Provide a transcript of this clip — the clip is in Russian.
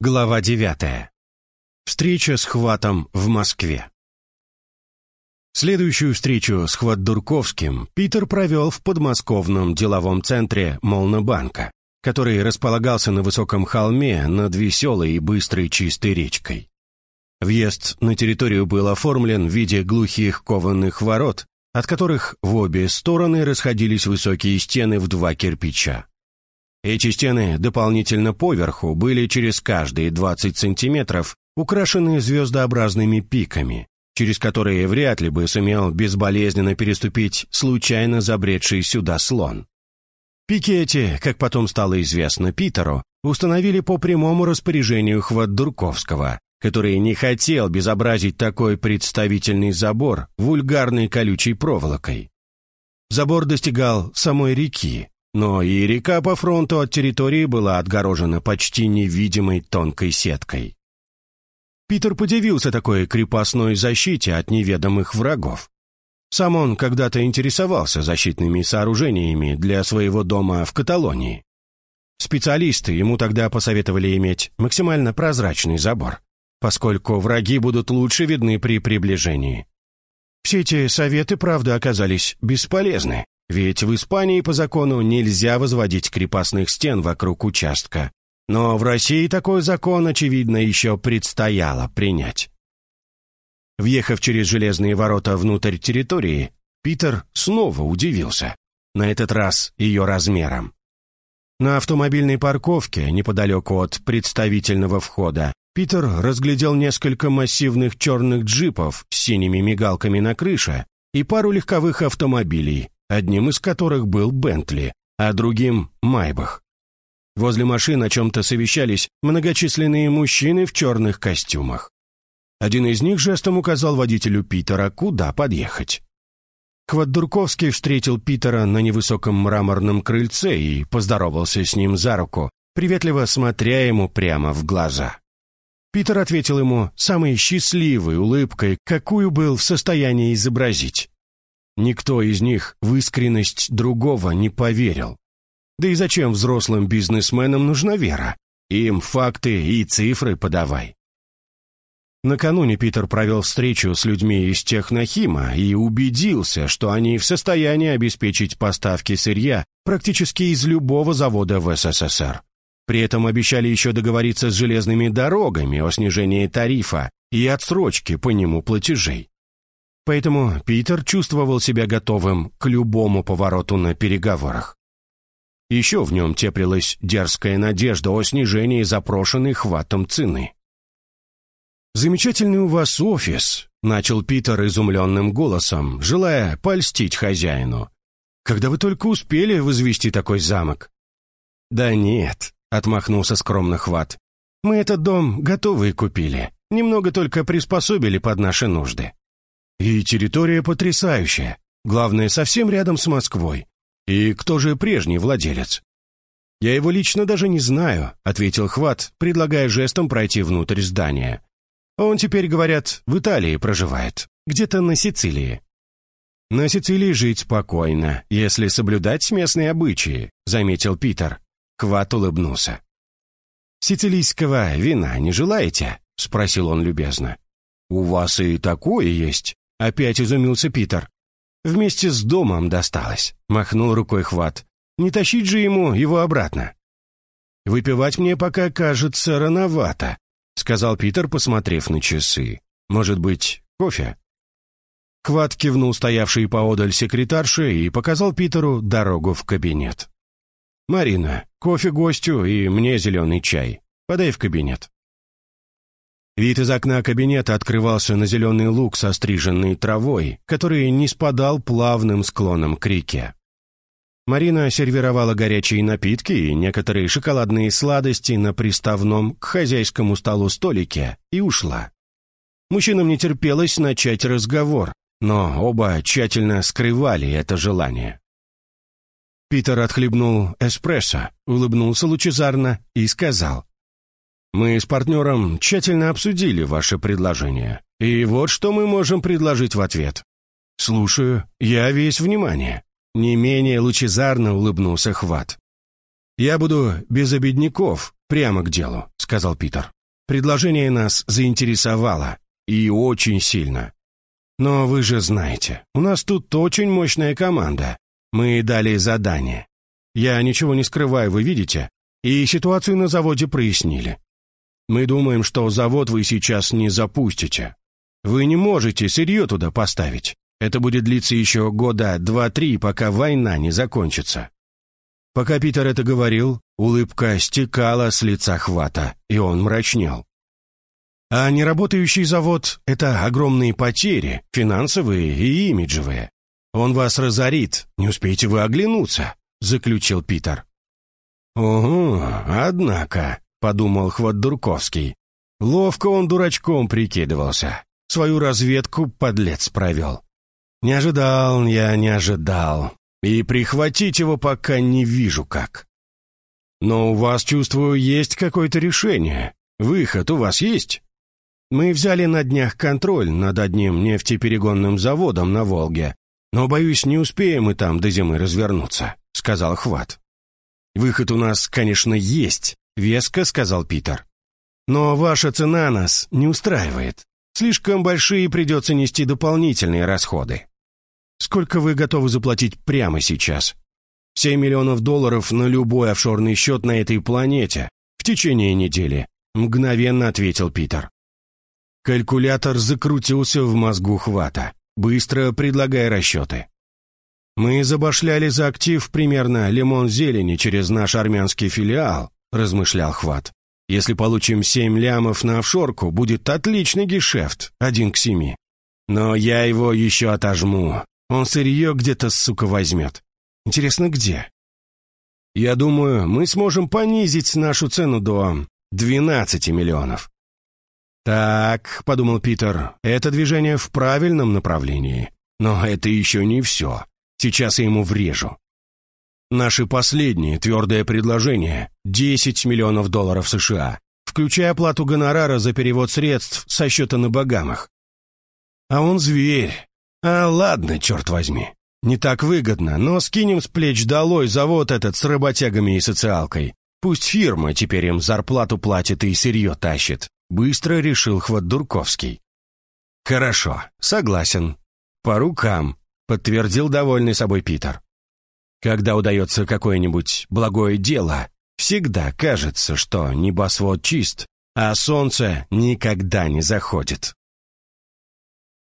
Глава 9. Встреча с Хватом в Москве. Следующую встречу с Хват-Дурковским Питер провел в подмосковном деловом центре Молнобанка, который располагался на высоком холме над веселой и быстрой чистой речкой. Въезд на территорию был оформлен в виде глухих кованых ворот, от которых в обе стороны расходились высокие стены в два кирпича. Эти стены дополнительно поверху были через каждые 20 сантиметров украшены звездообразными пиками, через которые вряд ли бы сумел безболезненно переступить случайно забредший сюда слон. Пики эти, как потом стало известно Питеру, установили по прямому распоряжению Хватдурковского, который не хотел безобразить такой представительный забор вульгарной колючей проволокой. Забор достигал самой реки, но и река по фронту от территории была отгорожена почти невидимой тонкой сеткой. Питер подивился такой крепостной защите от неведомых врагов. Сам он когда-то интересовался защитными сооружениями для своего дома в Каталонии. Специалисты ему тогда посоветовали иметь максимально прозрачный забор, поскольку враги будут лучше видны при приближении. Все эти советы, правда, оказались бесполезны. Ведь в Испании по закону нельзя возводить крепостных стен вокруг участка. Но в России такой закон, очевидно, еще предстояло принять. Въехав через железные ворота внутрь территории, Питер снова удивился. На этот раз ее размером. На автомобильной парковке, неподалеку от представительного входа, Питер разглядел несколько массивных черных джипов с синими мигалками на крыше и пару легковых автомобилей, одним из которых был Бентли, а другим — Майбах. Возле машин о чем-то совещались многочисленные мужчины в черных костюмах. Один из них жестом указал водителю Питера, куда подъехать. Кваддурковский встретил Питера на невысоком мраморном крыльце и поздоровался с ним за руку, приветливо смотря ему прямо в глаза. Питер ответил ему самой счастливой улыбкой, какую был в состоянии изобразить. Никто из них в искренность другого не поверил. Да и зачем взрослым бизнесменам нужна вера? Им факты и цифры подавай. Накануне Питер провел встречу с людьми из Технохима и убедился, что они в состоянии обеспечить поставки сырья практически из любого завода в СССР. При этом обещали еще договориться с железными дорогами о снижении тарифа и отсрочке по нему платежей. Поэтому Питер чувствовал себя готовым к любому повороту на переговорах. Еще в нем теплилась дерзкая надежда о снижении запрошенной хватом цены. «Замечательный у вас офис», — начал Питер изумленным голосом, желая польстить хозяину. «Когда вы только успели возвести такой замок?» «Да нет», — отмахнулся скромно Хват. «Мы этот дом готовый купили, немного только приспособили под наши нужды. И территория потрясающая. Главное, совсем рядом с Москвой. И кто же прежний владелец? Я его лично даже не знаю, ответил Хват, предлагая жестом пройти внутрь здания. Он теперь, говорят, в Италии проживает, где-то на Сицилии. На Сицилии жить спокойно, если соблюдать местные обычаи, заметил Питер. Хват улыбнулся. «Сицилийского вина не желаете?» — спросил он любезно. «У вас и такое есть?» Опять изумился Питер. Вместе с домом досталось, махнул рукой хват. Не тащить же ему его обратно. Выпивать мне пока кажется рановато, сказал Питер, посмотрев на часы. Может быть, кофе? Хват кивнул стоявший поодаль секретарше и показал Питеру дорогу в кабинет. «Марина, кофе гостю и мне зеленый чай. Подай в кабинет». Вид из окна кабинета открывался на зеленый луг со стриженной травой, который не спадал плавным склоном к реке. Марина сервировала горячие напитки и некоторые шоколадные сладости на приставном к хозяйскому столу столике и ушла. Мужчинам не терпелось начать разговор, но оба тщательно скрывали это желание. Питер отхлебнул эспрессо, улыбнулся лучезарно и сказал, мы с партнером тщательно обсудили ваше предложение. И вот что мы можем предложить в ответ. Слушаю, я весь внимание. Не менее лучезарно улыбнулся Хват. Я буду без обедняков, «Прямо к делу», — сказал Питер. «Предложение нас заинтересовало. И очень сильно. Но вы же знаете, у нас тут очень мощная команда. Мы дали задание. Я ничего не скрываю, вы видите? И ситуацию на заводе прояснили. Мы думаем, что завод вы сейчас не запустите. Вы не можете сырье туда поставить. Это будет длиться еще года два-три, пока война не закончится». Пока Питер это говорил, улыбка стекала с лица хвата, и он мрачнел. А неработающий завод — это огромные потери, финансовые и имиджевые. Он вас разорит, не успеете вы оглянуться», — заключил Питер. «Ого, однако», — подумал Хват-Дурковский. Ловко он дурачком прикидывался. Свою разведку подлец провел. Не ожидал я, не ожидал. И прихватить его пока не вижу как. Но у вас, чувствую, есть какое-то решение. Выход у вас есть? Мы взяли на днях контроль над одним нефтеперегонным заводом на Волге, но, боюсь, не успеем мы там до зимы развернуться», — сказал Хват. «Выход у нас, конечно, есть», — веско сказал Питер. «Но ваша цена нас не устраивает. Слишком большие придется нести дополнительные расходы. Сколько вы готовы заплатить прямо сейчас? Семь миллионов долларов на любой офшорный счет на этой планете в течение недели», — мгновенно ответил Питер. Калькулятор закрутился в мозгу хвата, быстро предлагая расчеты. «Мы забашляли за актив примерно лимон зелени через наш армянский филиал», размышлял хват. «Если получим семь лямов на офшорку, будет отличный гешефт, один к семи. Но я его еще отожму. Он сырье где-то, сука, возьмет. Интересно, где?» «Я думаю, мы сможем понизить нашу цену до 12 миллионов. «Так», — подумал Питер, — «это движение в правильном направлении. Но это еще не все. Сейчас я ему врежу». Наши последние твердое предложение — 10 миллионов долларов США, включая оплату гонорара за перевод средств со счета на Багамах. А он зверь. А ладно, черт возьми. Не так выгодно, но скинем с плеч долой завод этот с работягами и социалкой. Пусть фирма теперь им зарплату платит и сырье тащит. Быстро решил Хватдурковский. «Хорошо, согласен. По рукам», — подтвердил довольный собой Питер. «Когда удается какое-нибудь благое дело, всегда кажется, что небосвод чист, а солнце никогда не заходит».